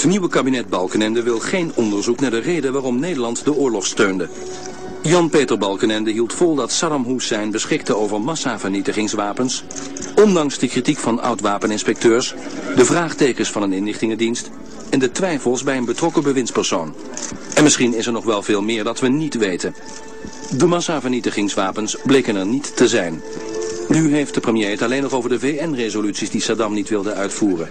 Het nieuwe kabinet Balkenende wil geen onderzoek naar de reden waarom Nederland de oorlog steunde. Jan-Peter Balkenende hield vol dat Saddam Hussein beschikte over massavernietigingswapens, ondanks de kritiek van oud-wapeninspecteurs, de vraagtekens van een inlichtingendienst en de twijfels bij een betrokken bewindspersoon. En misschien is er nog wel veel meer dat we niet weten. De massavernietigingswapens bleken er niet te zijn. Nu heeft de premier het alleen nog over de VN-resoluties die Saddam niet wilde uitvoeren.